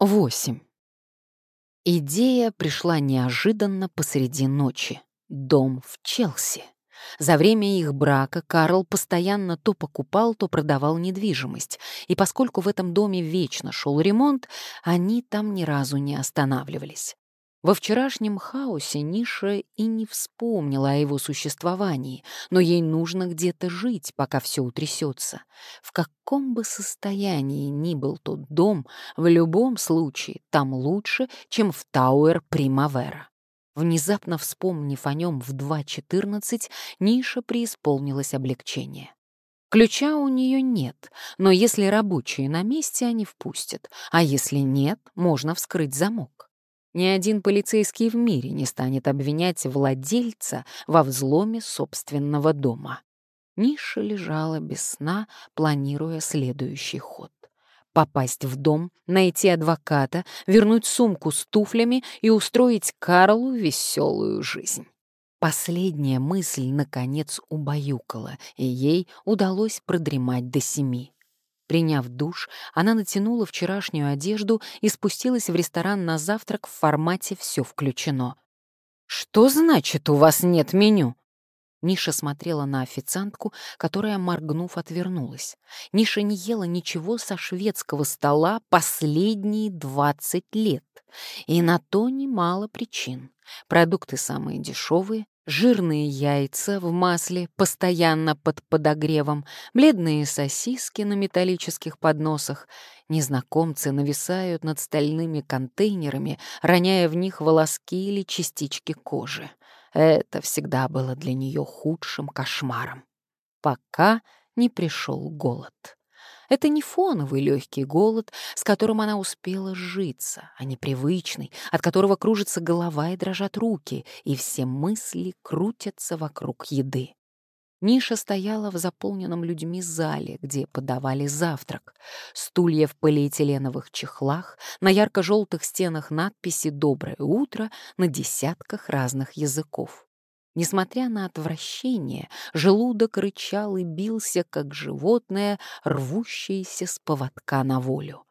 8. Идея пришла неожиданно посреди ночи. Дом в Челси. За время их брака Карл постоянно то покупал, то продавал недвижимость, и поскольку в этом доме вечно шел ремонт, они там ни разу не останавливались. Во вчерашнем хаосе Ниша и не вспомнила о его существовании, но ей нужно где-то жить, пока все утрясется. В каком бы состоянии ни был тот дом, в любом случае там лучше, чем в Тауэр Примавера. Внезапно вспомнив о нем в 2.14, Ниша преисполнилась облегчение. Ключа у нее нет, но если рабочие на месте, они впустят, а если нет, можно вскрыть замок. Ни один полицейский в мире не станет обвинять владельца во взломе собственного дома. Ниша лежала без сна, планируя следующий ход. Попасть в дом, найти адвоката, вернуть сумку с туфлями и устроить Карлу веселую жизнь. Последняя мысль, наконец, убаюкала, и ей удалось продремать до семи. Приняв душ, она натянула вчерашнюю одежду и спустилась в ресторан на завтрак в формате «все включено». «Что значит, у вас нет меню?» Ниша смотрела на официантку, которая, моргнув, отвернулась. Ниша не ела ничего со шведского стола последние двадцать лет. И на то немало причин. Продукты самые дешевые, жирные яйца в масле, постоянно под подогревом, бледные сосиски на металлических подносах. Незнакомцы нависают над стальными контейнерами, роняя в них волоски или частички кожи. Это всегда было для нее худшим кошмаром. Пока не пришел голод. Это не фоновый легкий голод, с которым она успела сжиться, а непривычный, от которого кружится голова и дрожат руки, и все мысли крутятся вокруг еды. Ниша стояла в заполненном людьми зале, где подавали завтрак. Стулья в полиэтиленовых чехлах, на ярко-желтых стенах надписи «Доброе утро» на десятках разных языков. Несмотря на отвращение, желудок рычал и бился, как животное, рвущееся с поводка на волю.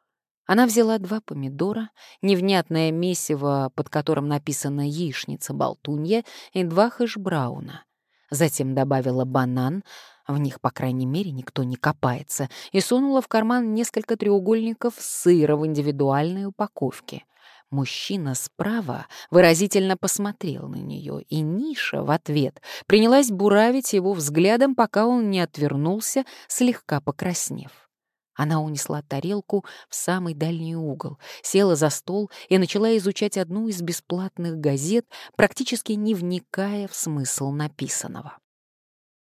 Она взяла два помидора, невнятное месиво, под которым написано «яичница-болтунья», и два хэшбрауна. Затем добавила банан, в них, по крайней мере, никто не копается, и сунула в карман несколько треугольников сыра в индивидуальной упаковке. Мужчина справа выразительно посмотрел на нее, и Ниша в ответ принялась буравить его взглядом, пока он не отвернулся, слегка покраснев. Она унесла тарелку в самый дальний угол, села за стол и начала изучать одну из бесплатных газет, практически не вникая в смысл написанного.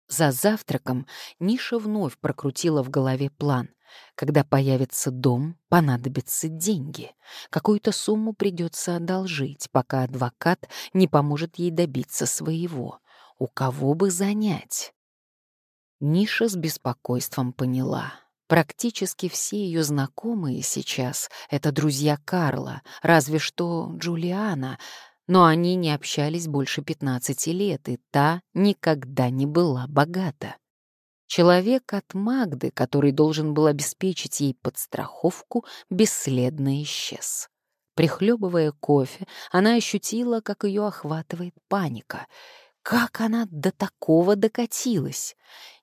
За завтраком Ниша вновь прокрутила в голове план — когда появится дом, понадобятся деньги. Какую-то сумму придется одолжить, пока адвокат не поможет ей добиться своего. У кого бы занять? Ниша с беспокойством поняла. Практически все ее знакомые сейчас — это друзья Карла, разве что Джулиана, но они не общались больше 15 лет, и та никогда не была богата. Человек от Магды, который должен был обеспечить ей подстраховку, бесследно исчез. Прихлебывая кофе, она ощутила, как ее охватывает паника. Как она до такого докатилась?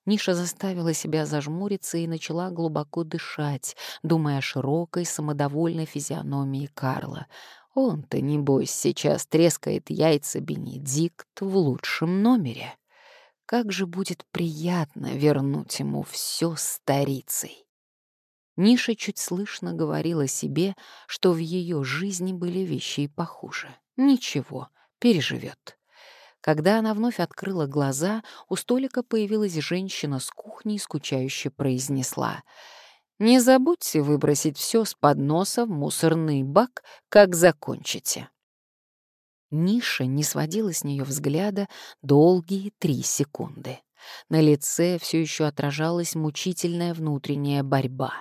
Ниша заставила себя зажмуриться и начала глубоко дышать, думая о широкой, самодовольной физиономии Карла. Он-то, небось, сейчас трескает яйца Бенедикт в лучшем номере. Как же будет приятно вернуть ему все старицей. Ниша чуть слышно говорила себе, что в ее жизни были вещи и похуже. Ничего, переживет. Когда она вновь открыла глаза, у столика появилась женщина с кухни и скучающе произнесла «Не забудьте выбросить все с подноса в мусорный бак, как закончите». Ниша не сводила с нее взгляда долгие три секунды. На лице все еще отражалась мучительная внутренняя борьба.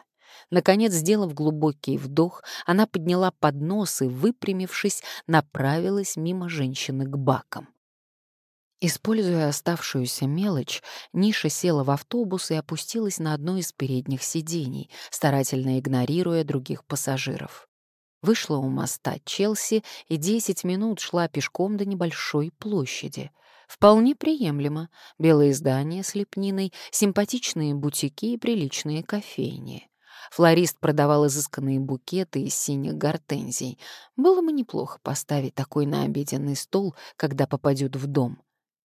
Наконец, сделав глубокий вдох, она подняла поднос и, выпрямившись, направилась мимо женщины к бакам. Используя оставшуюся мелочь, Ниша села в автобус и опустилась на одно из передних сидений, старательно игнорируя других пассажиров. Вышла у моста Челси и 10 минут шла пешком до небольшой площади. Вполне приемлемо. Белые здания с лепниной, симпатичные бутики и приличные кофейни. Флорист продавал изысканные букеты из синих гортензий. Было бы неплохо поставить такой на обеденный стол, когда попадет в дом.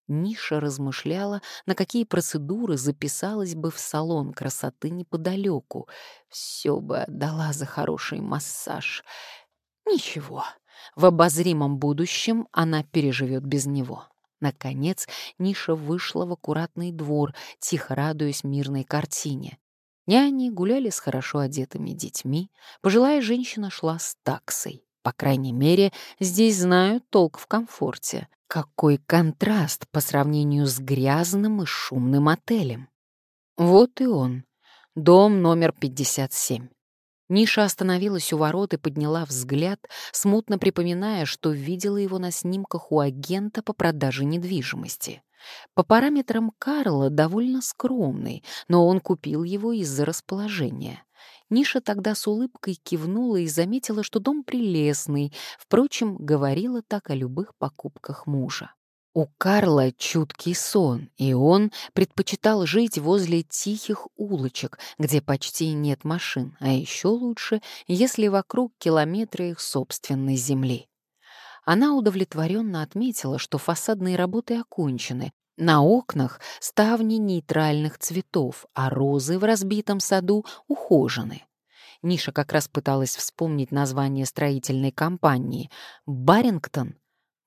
Ниша размышляла, на какие процедуры записалась бы в салон красоты неподалеку. Все бы отдала за хороший массаж. Ничего, в обозримом будущем она переживет без него. Наконец, Ниша вышла в аккуратный двор, тихо радуясь мирной картине. Няни гуляли с хорошо одетыми детьми, пожилая женщина шла с таксой. По крайней мере, здесь знают толк в комфорте. Какой контраст по сравнению с грязным и шумным отелем. Вот и он, дом номер 57. Ниша остановилась у ворот и подняла взгляд, смутно припоминая, что видела его на снимках у агента по продаже недвижимости. По параметрам Карла довольно скромный, но он купил его из-за расположения. Ниша тогда с улыбкой кивнула и заметила, что дом прелестный, впрочем, говорила так о любых покупках мужа. У Карла чуткий сон, и он предпочитал жить возле тихих улочек, где почти нет машин, а еще лучше, если вокруг километры их собственной земли. Она удовлетворенно отметила, что фасадные работы окончены, на окнах ставни нейтральных цветов, а розы в разбитом саду ухожены. Ниша как раз пыталась вспомнить название строительной компании. Барингтон?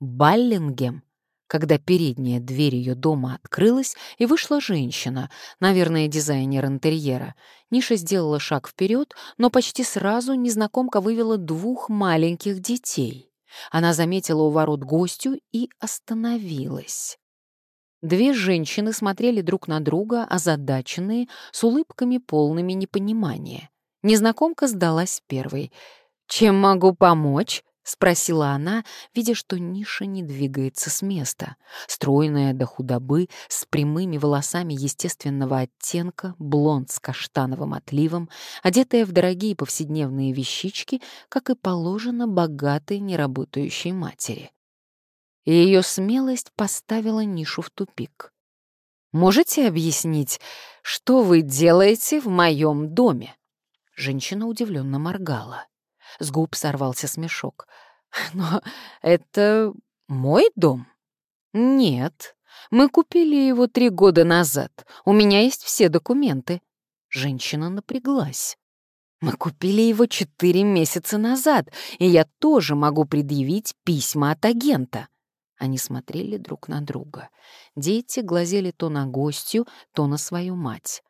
Баллингем? Когда передняя дверь ее дома открылась, и вышла женщина, наверное, дизайнер интерьера. Ниша сделала шаг вперед, но почти сразу незнакомка вывела двух маленьких детей. Она заметила у ворот гостю и остановилась. Две женщины смотрели друг на друга, озадаченные, с улыбками полными непонимания. Незнакомка сдалась первой. «Чем могу помочь?» — спросила она, видя, что Ниша не двигается с места. Стройная до худобы, с прямыми волосами естественного оттенка, блонд с каштановым отливом, одетая в дорогие повседневные вещички, как и положено богатой неработающей матери и ее смелость поставила нишу в тупик. «Можете объяснить, что вы делаете в моем доме?» Женщина удивленно моргала. С губ сорвался смешок. «Но это мой дом?» «Нет, мы купили его три года назад. У меня есть все документы». Женщина напряглась. «Мы купили его четыре месяца назад, и я тоже могу предъявить письма от агента». Они смотрели друг на друга. Дети глазели то на гостью, то на свою мать.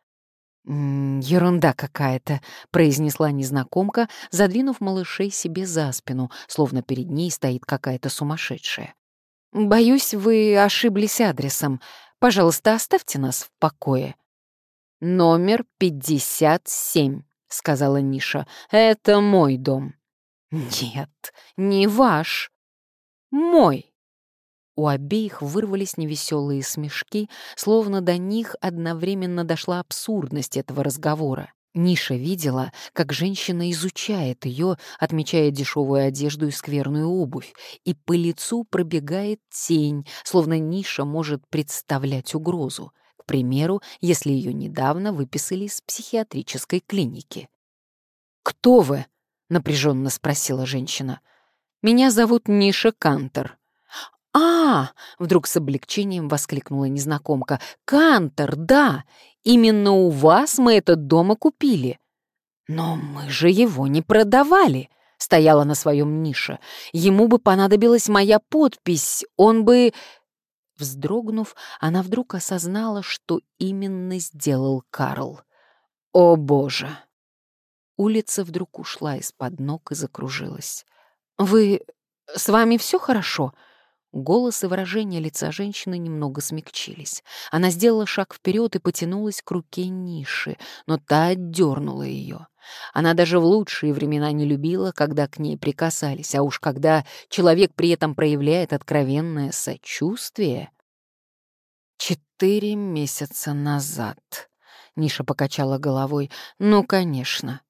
«М -м, «Ерунда какая-то», — произнесла незнакомка, задвинув малышей себе за спину, словно перед ней стоит какая-то сумасшедшая. «Боюсь, вы ошиблись адресом. Пожалуйста, оставьте нас в покое». «Номер 57», — сказала Ниша. «Это мой дом». «Нет, не ваш. Мой». У обеих вырвались невеселые смешки, словно до них одновременно дошла абсурдность этого разговора. Ниша видела, как женщина изучает ее, отмечая дешевую одежду и скверную обувь, и по лицу пробегает тень, словно Ниша может представлять угрозу. К примеру, если ее недавно выписали из психиатрической клиники. «Кто вы?» — напряженно спросила женщина. «Меня зовут Ниша Кантер», «А!» — вдруг с облегчением воскликнула незнакомка. «Кантор, да! Именно у вас мы этот дом и купили!» «Но мы же его не продавали!» — стояла на своем нише. «Ему бы понадобилась моя подпись, он бы...» Вздрогнув, она вдруг осознала, что именно сделал Карл. «О, Боже!» Улица вдруг ушла из-под ног и закружилась. «Вы... с вами все хорошо?» Голос и выражение лица женщины немного смягчились. Она сделала шаг вперед и потянулась к руке Ниши, но та отдернула ее. Она даже в лучшие времена не любила, когда к ней прикасались, а уж когда человек при этом проявляет откровенное сочувствие. «Четыре месяца назад», — Ниша покачала головой, — «ну, конечно».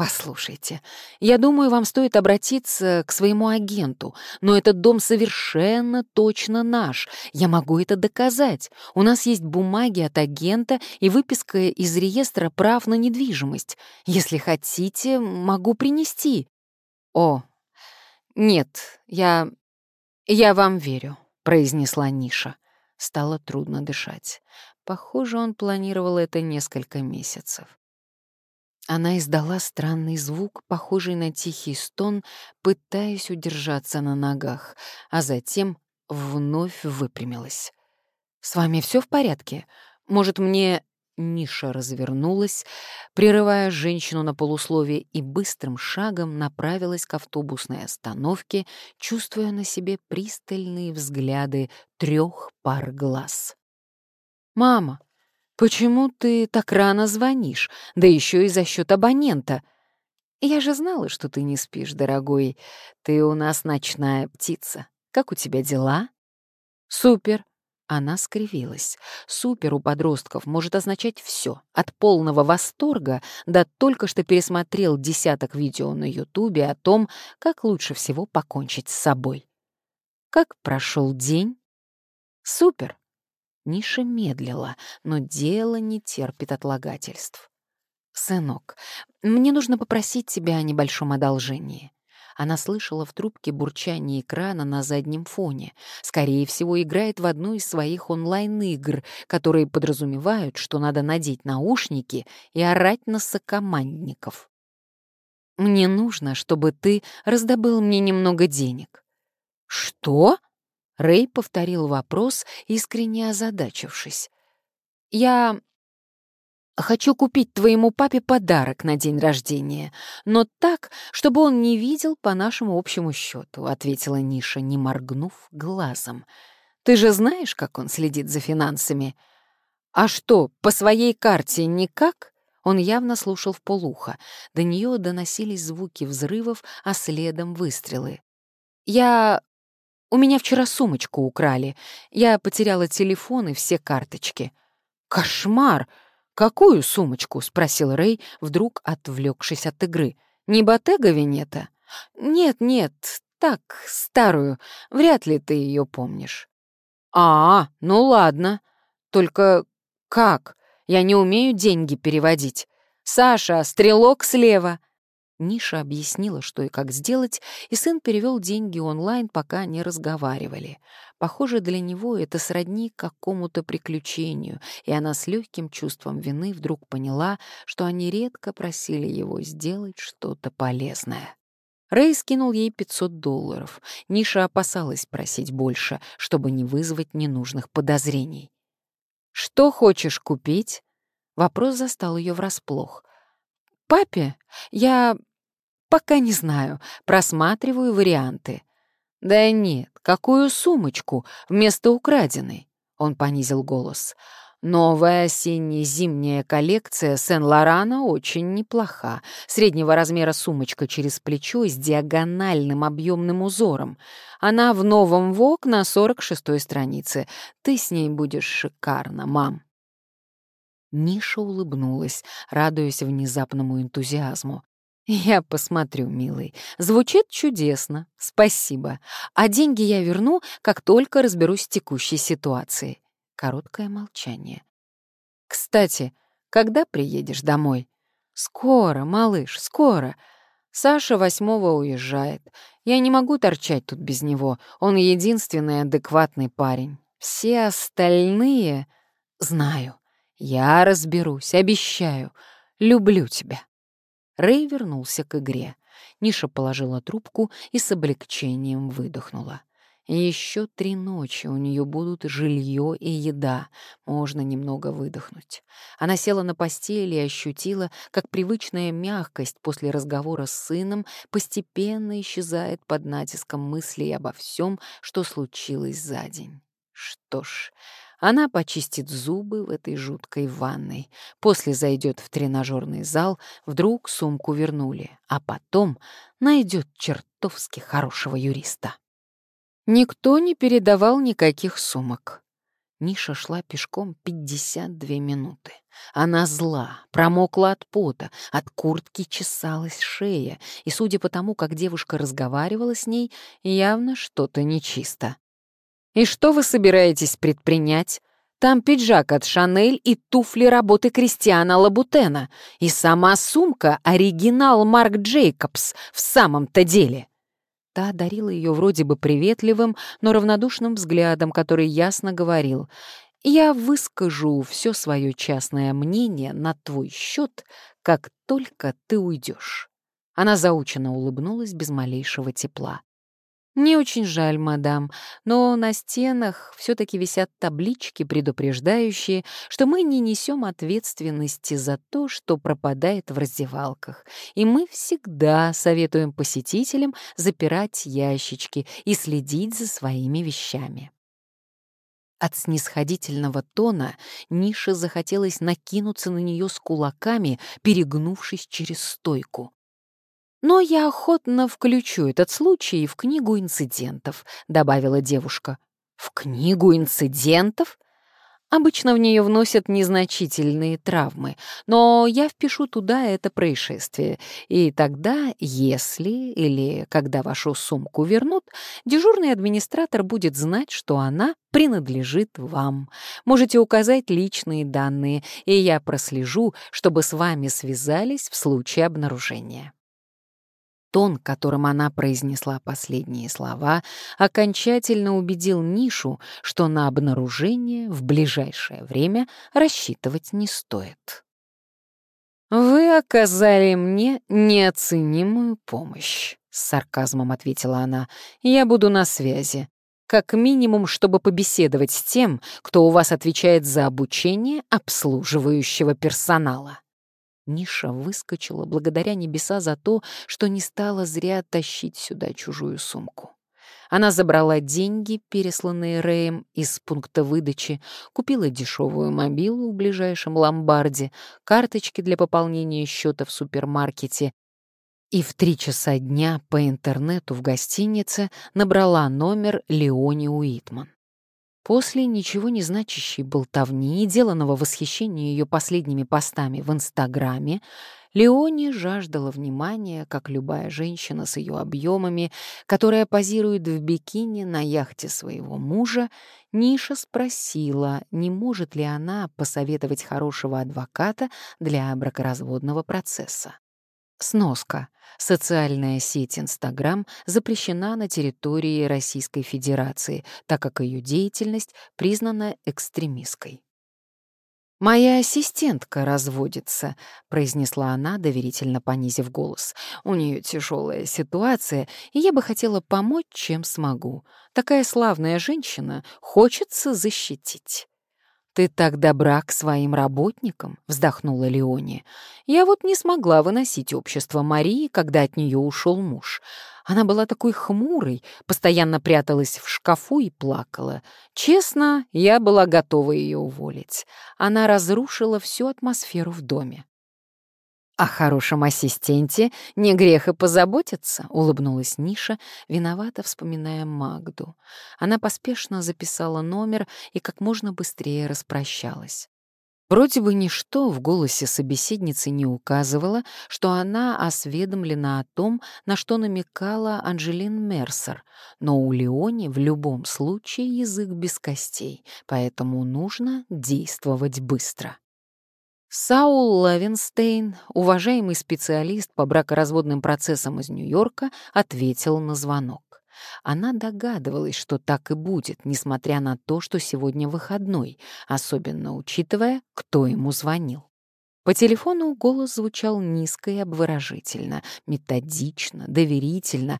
«Послушайте, я думаю, вам стоит обратиться к своему агенту, но этот дом совершенно точно наш. Я могу это доказать. У нас есть бумаги от агента и выписка из реестра прав на недвижимость. Если хотите, могу принести». «О, нет, я... я вам верю», — произнесла Ниша. Стало трудно дышать. Похоже, он планировал это несколько месяцев. Она издала странный звук, похожий на тихий стон, пытаясь удержаться на ногах, а затем вновь выпрямилась. «С вами все в порядке? Может, мне...» Ниша развернулась, прерывая женщину на полусловие, и быстрым шагом направилась к автобусной остановке, чувствуя на себе пристальные взгляды трех пар глаз. «Мама, «Почему ты так рано звонишь? Да еще и за счет абонента». «Я же знала, что ты не спишь, дорогой. Ты у нас ночная птица. Как у тебя дела?» «Супер». Она скривилась. «Супер» у подростков может означать все, от полного восторга до только что пересмотрел десяток видео на Ютубе о том, как лучше всего покончить с собой. «Как прошел день?» «Супер. Ниша медлила, но дело не терпит отлагательств. «Сынок, мне нужно попросить тебя о небольшом одолжении». Она слышала в трубке бурчание экрана на заднем фоне. Скорее всего, играет в одну из своих онлайн-игр, которые подразумевают, что надо надеть наушники и орать на сокомандников. «Мне нужно, чтобы ты раздобыл мне немного денег». «Что?» Рэй повторил вопрос, искренне озадачившись. «Я хочу купить твоему папе подарок на день рождения, но так, чтобы он не видел по нашему общему счету», — ответила Ниша, не моргнув глазом. «Ты же знаешь, как он следит за финансами?» «А что, по своей карте никак?» Он явно слушал в полухо. До нее доносились звуки взрывов, а следом выстрелы. «Я у меня вчера сумочку украли. Я потеряла телефон и все карточки». «Кошмар! Какую сумочку?» — спросил Рэй, вдруг отвлекшись от игры. «Не Ботега Венета?» «Нет, нет, так, старую. Вряд ли ты ее помнишь». «А, ну ладно. Только как? Я не умею деньги переводить. Саша, стрелок слева!» Ниша объяснила, что и как сделать, и сын перевел деньги онлайн, пока не разговаривали. Похоже, для него это сродни какому-то приключению, и она с легким чувством вины вдруг поняла, что они редко просили его сделать что-то полезное. Рэй скинул ей 500 долларов. Ниша опасалась просить больше, чтобы не вызвать ненужных подозрений. «Что хочешь купить?» Вопрос застал ее врасплох. «Папе? Я Пока не знаю, просматриваю варианты. Да нет, какую сумочку вместо украденной? Он понизил голос. Новая осенне-зимняя коллекция Сен-Лорана очень неплоха. Среднего размера сумочка через плечо с диагональным объемным узором. Она в новом ВОК на 46-й странице. Ты с ней будешь шикарно, мам. Ниша улыбнулась, радуясь внезапному энтузиазму. «Я посмотрю, милый. Звучит чудесно. Спасибо. А деньги я верну, как только разберусь с текущей ситуацией». Короткое молчание. «Кстати, когда приедешь домой?» «Скоро, малыш, скоро. Саша восьмого уезжает. Я не могу торчать тут без него. Он единственный адекватный парень. Все остальные... Знаю. Я разберусь, обещаю. Люблю тебя». Рэй вернулся к игре. Ниша положила трубку и с облегчением выдохнула. Еще три ночи у нее будут жилье и еда. Можно немного выдохнуть. Она села на постели и ощутила, как привычная мягкость после разговора с сыном постепенно исчезает под натиском мыслей обо всем, что случилось за день. Что ж, она почистит зубы в этой жуткой ванной, после зайдет в тренажерный зал, вдруг сумку вернули, а потом найдет чертовски хорошего юриста. Никто не передавал никаких сумок. Ниша шла пешком 52 минуты. Она зла, промокла от пота, от куртки чесалась шея, и, судя по тому, как девушка разговаривала с ней, явно что-то нечисто. «И что вы собираетесь предпринять?» Там пиджак от Шанель и туфли работы Кристиана Лабутена. И сама сумка — оригинал Марк Джейкобс в самом-то деле. Та одарила ее вроде бы приветливым, но равнодушным взглядом, который ясно говорил «Я выскажу все свое частное мнение на твой счет, как только ты уйдешь». Она заученно улыбнулась без малейшего тепла. «Не очень жаль, мадам, но на стенах все таки висят таблички, предупреждающие, что мы не несем ответственности за то, что пропадает в раздевалках, и мы всегда советуем посетителям запирать ящички и следить за своими вещами». От снисходительного тона Нише захотелось накинуться на нее с кулаками, перегнувшись через стойку. «Но я охотно включу этот случай в книгу инцидентов», — добавила девушка. «В книгу инцидентов?» Обычно в нее вносят незначительные травмы, но я впишу туда это происшествие, и тогда, если или когда вашу сумку вернут, дежурный администратор будет знать, что она принадлежит вам. Можете указать личные данные, и я прослежу, чтобы с вами связались в случае обнаружения. Тон, которым она произнесла последние слова, окончательно убедил Нишу, что на обнаружение в ближайшее время рассчитывать не стоит. «Вы оказали мне неоценимую помощь», — с сарказмом ответила она. «Я буду на связи. Как минимум, чтобы побеседовать с тем, кто у вас отвечает за обучение обслуживающего персонала». Ниша выскочила благодаря небеса за то, что не стала зря тащить сюда чужую сумку. Она забрала деньги, пересланные Рэем из пункта выдачи, купила дешевую мобилу в ближайшем ломбарде, карточки для пополнения счета в супермаркете и в три часа дня по интернету в гостинице набрала номер Леони Уитман. После ничего не значащей болтовни и деланного восхищения ее последними постами в Инстаграме, Леони жаждала внимания, как любая женщина с ее объемами, которая позирует в бикини на яхте своего мужа, Ниша спросила, не может ли она посоветовать хорошего адвоката для бракоразводного процесса. Сноска. Социальная сеть Инстаграм запрещена на территории Российской Федерации, так как ее деятельность признана экстремистской. «Моя ассистентка разводится», — произнесла она, доверительно понизив голос. «У нее тяжелая ситуация, и я бы хотела помочь, чем смогу. Такая славная женщина, хочется защитить». «Ты так добра к своим работникам», — вздохнула Леония. «Я вот не смогла выносить общество Марии, когда от нее ушел муж. Она была такой хмурой, постоянно пряталась в шкафу и плакала. Честно, я была готова ее уволить. Она разрушила всю атмосферу в доме. «О хорошем ассистенте не грех и позаботиться», — улыбнулась Ниша, виновато вспоминая Магду. Она поспешно записала номер и как можно быстрее распрощалась. Вроде бы ничто в голосе собеседницы не указывало, что она осведомлена о том, на что намекала Анжелин Мерсер, но у Леони в любом случае язык без костей, поэтому нужно действовать быстро. Саул Лавенстейн, уважаемый специалист по бракоразводным процессам из Нью-Йорка, ответил на звонок. Она догадывалась, что так и будет, несмотря на то, что сегодня выходной, особенно учитывая, кто ему звонил. По телефону голос звучал низко и обворожительно, методично, доверительно,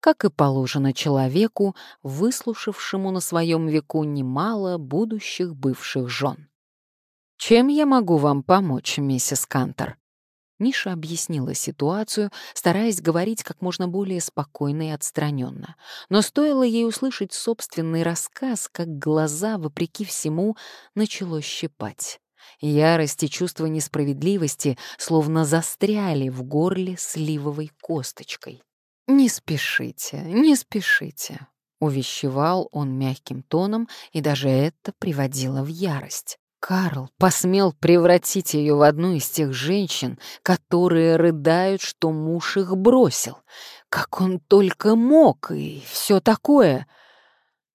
как и положено человеку, выслушавшему на своем веку немало будущих бывших жен. «Чем я могу вам помочь, миссис Кантер?» Ниша объяснила ситуацию, стараясь говорить как можно более спокойно и отстраненно. Но стоило ей услышать собственный рассказ, как глаза, вопреки всему, начало щипать. Ярость и чувство несправедливости словно застряли в горле сливовой косточкой. «Не спешите, не спешите. Увещевал он мягким тоном, и даже это приводило в ярость. Карл посмел превратить ее в одну из тех женщин, которые рыдают, что муж их бросил. Как он только мог, и все такое.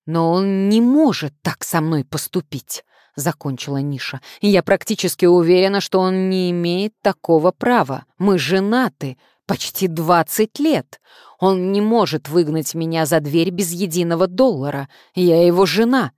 Но он не может так со мной поступить, — закончила Ниша. Я практически уверена, что он не имеет такого права. Мы женаты почти двадцать лет. Он не может выгнать меня за дверь без единого доллара. Я его жена.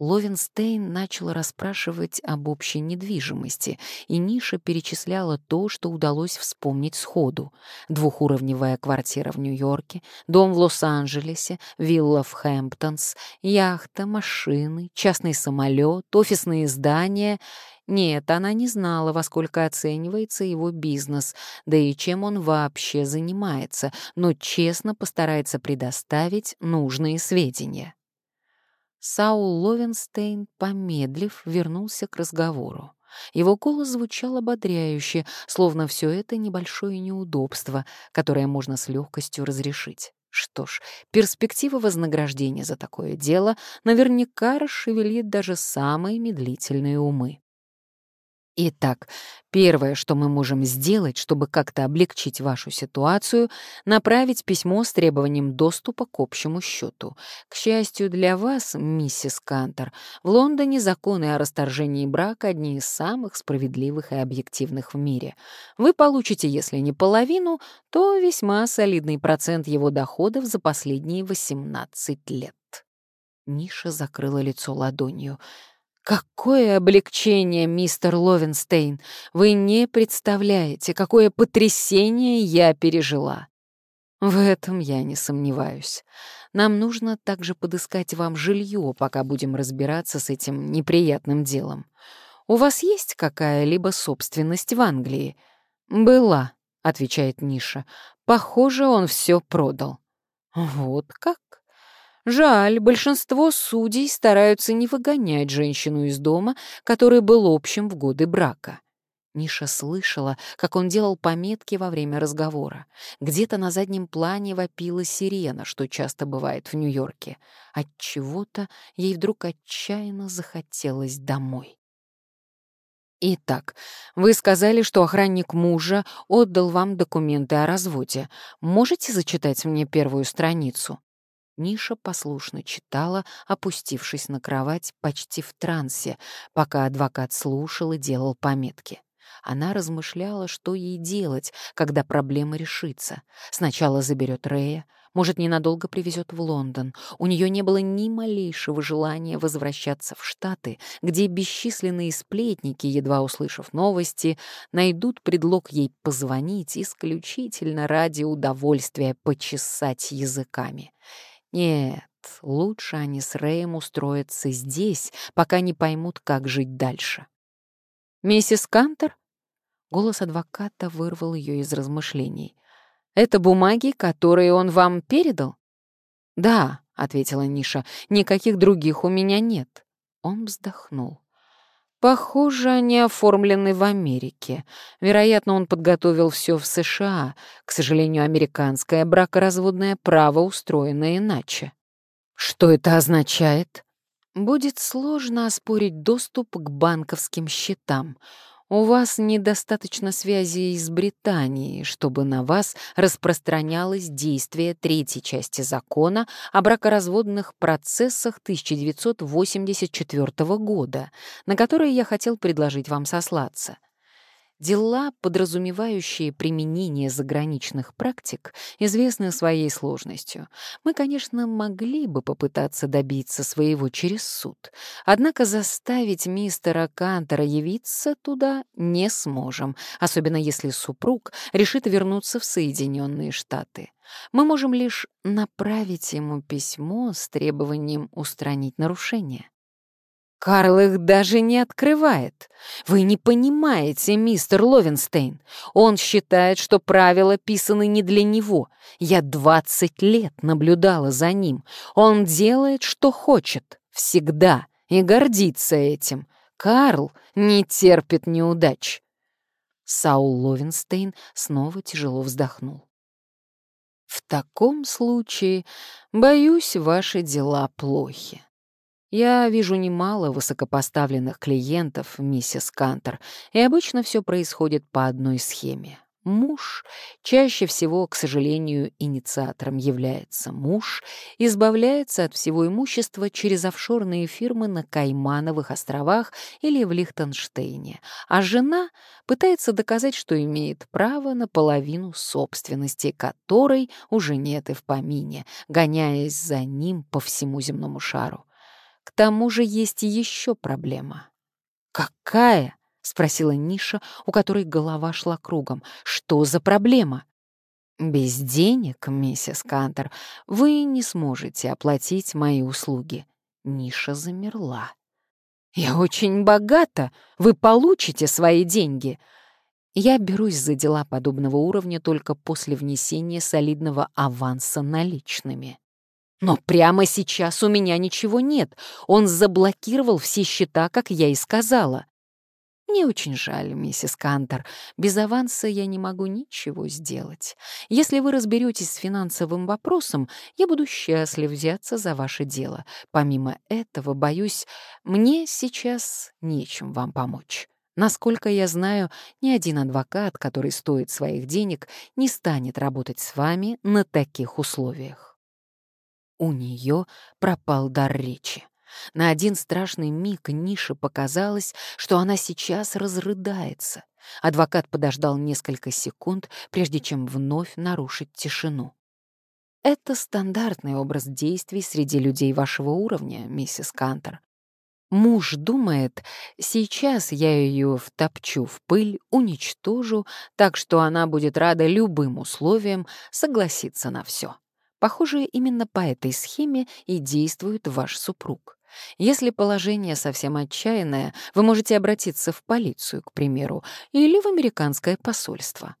Ловенстейн начал расспрашивать об общей недвижимости, и Ниша перечисляла то, что удалось вспомнить сходу. Двухуровневая квартира в Нью-Йорке, дом в Лос-Анджелесе, вилла в Хэмптонс, яхта, машины, частный самолет, офисные здания. Нет, она не знала, во сколько оценивается его бизнес, да и чем он вообще занимается, но честно постарается предоставить нужные сведения. Саул Ловенстейн, помедлив, вернулся к разговору. Его голос звучал ободряюще, словно все это небольшое неудобство, которое можно с легкостью разрешить. Что ж, перспектива вознаграждения за такое дело наверняка расшевелит даже самые медлительные умы. Итак, первое, что мы можем сделать, чтобы как-то облегчить вашу ситуацию, направить письмо с требованием доступа к общему счету. К счастью для вас, миссис Кантер, в Лондоне законы о расторжении брака одни из самых справедливых и объективных в мире. Вы получите, если не половину, то весьма солидный процент его доходов за последние 18 лет. Ниша закрыла лицо ладонью. Какое облегчение, мистер Ловенстейн! Вы не представляете, какое потрясение я пережила. В этом я не сомневаюсь. Нам нужно также подыскать вам жилье, пока будем разбираться с этим неприятным делом. У вас есть какая-либо собственность в Англии? Была, отвечает Ниша. Похоже, он все продал. Вот как? Жаль, большинство судей стараются не выгонять женщину из дома, который был общим в годы брака. Ниша слышала, как он делал пометки во время разговора. Где-то на заднем плане вопила сирена, что часто бывает в Нью-Йорке. От чего-то ей вдруг отчаянно захотелось домой. Итак, вы сказали, что охранник мужа отдал вам документы о разводе. Можете зачитать мне первую страницу? Ниша послушно читала, опустившись на кровать почти в трансе, пока адвокат слушал и делал пометки. Она размышляла, что ей делать, когда проблема решится. Сначала заберет Рея, может, ненадолго привезет в Лондон. У нее не было ни малейшего желания возвращаться в Штаты, где бесчисленные сплетники, едва услышав новости, найдут предлог ей позвонить исключительно ради удовольствия почесать языками. Нет, лучше они с Рэем устроятся здесь, пока не поймут, как жить дальше. «Миссис Кантер?» Голос адвоката вырвал ее из размышлений. «Это бумаги, которые он вам передал?» «Да», — ответила Ниша, — «никаких других у меня нет». Он вздохнул. Похоже, они оформлены в Америке. Вероятно, он подготовил все в США. К сожалению, американское бракоразводное право устроено иначе. Что это означает? Будет сложно оспорить доступ к банковским счетам. У вас недостаточно связи из Британии, чтобы на вас распространялось действие третьей части закона о бракоразводных процессах 1984 года, на которые я хотел предложить вам сослаться. Дела, подразумевающие применение заграничных практик, известны своей сложностью. Мы, конечно, могли бы попытаться добиться своего через суд, однако заставить мистера Кантера явиться туда не сможем, особенно если супруг решит вернуться в Соединенные Штаты. Мы можем лишь направить ему письмо с требованием устранить нарушение. Карл их даже не открывает. Вы не понимаете, мистер Ловенстейн. Он считает, что правила писаны не для него. Я двадцать лет наблюдала за ним. Он делает, что хочет. Всегда. И гордится этим. Карл не терпит неудач. Саул Ловенстейн снова тяжело вздохнул. таком случае, боюсь, ваши дела плохи. Я вижу немало высокопоставленных клиентов, миссис Кантер, и обычно все происходит по одной схеме. Муж, чаще всего, к сожалению, инициатором является муж, избавляется от всего имущества через офшорные фирмы на Каймановых островах или в Лихтенштейне, а жена пытается доказать, что имеет право на половину собственности, которой уже нет и в помине, гоняясь за ним по всему земному шару. К тому же есть еще проблема. «Какая?» — спросила Ниша, у которой голова шла кругом. «Что за проблема?» «Без денег, миссис Кантер, вы не сможете оплатить мои услуги». Ниша замерла. «Я очень богата. Вы получите свои деньги». Я берусь за дела подобного уровня только после внесения солидного аванса наличными. Но прямо сейчас у меня ничего нет. Он заблокировал все счета, как я и сказала. Мне очень жаль, миссис Кантер. Без аванса я не могу ничего сделать. Если вы разберетесь с финансовым вопросом, я буду счастлив взяться за ваше дело. Помимо этого, боюсь, мне сейчас нечем вам помочь. Насколько я знаю, ни один адвокат, который стоит своих денег, не станет работать с вами на таких условиях. У нее пропал дар речи. На один страшный миг Нише показалось, что она сейчас разрыдается. Адвокат подождал несколько секунд, прежде чем вновь нарушить тишину. Это стандартный образ действий среди людей вашего уровня, миссис Кантер. Муж думает, сейчас я ее втопчу в пыль, уничтожу, так что она будет рада любым условиям согласиться на все. Похоже, именно по этой схеме и действует ваш супруг. Если положение совсем отчаянное, вы можете обратиться в полицию, к примеру, или в американское посольство.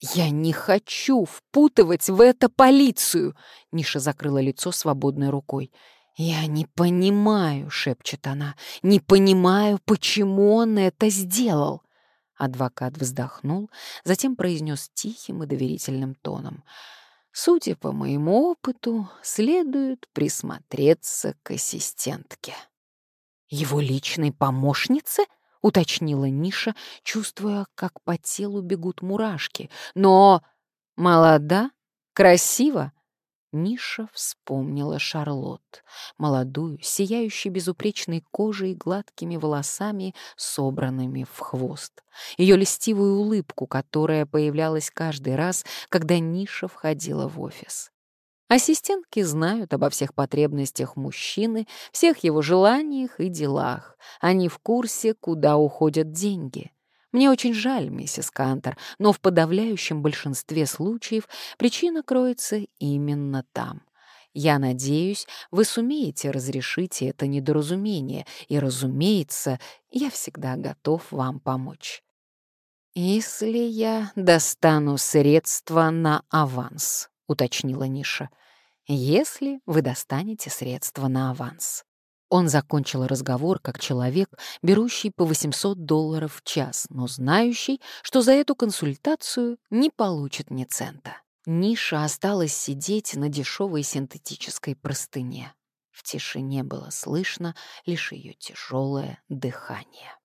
«Я не хочу впутывать в это полицию!» Ниша закрыла лицо свободной рукой. «Я не понимаю», — шепчет она, — «не понимаю, почему он это сделал». Адвокат вздохнул, затем произнес тихим и доверительным тоном — Судя по моему опыту, следует присмотреться к ассистентке. «Его личной помощнице?» — уточнила Ниша, чувствуя, как по телу бегут мурашки. «Но молода, красива, Ниша вспомнила Шарлотт, молодую, сияющую безупречной кожей и гладкими волосами, собранными в хвост. Ее льстивую улыбку, которая появлялась каждый раз, когда Ниша входила в офис. Ассистентки знают обо всех потребностях мужчины, всех его желаниях и делах. Они в курсе, куда уходят деньги. Мне очень жаль, миссис Кантер, но в подавляющем большинстве случаев причина кроется именно там. Я надеюсь, вы сумеете разрешить это недоразумение, и, разумеется, я всегда готов вам помочь. «Если я достану средства на аванс», — уточнила Ниша. «Если вы достанете средства на аванс». Он закончил разговор как человек, берущий по 800 долларов в час, но знающий, что за эту консультацию не получит ни цента. Ниша осталась сидеть на дешевой синтетической простыне. В тишине было слышно лишь ее тяжелое дыхание.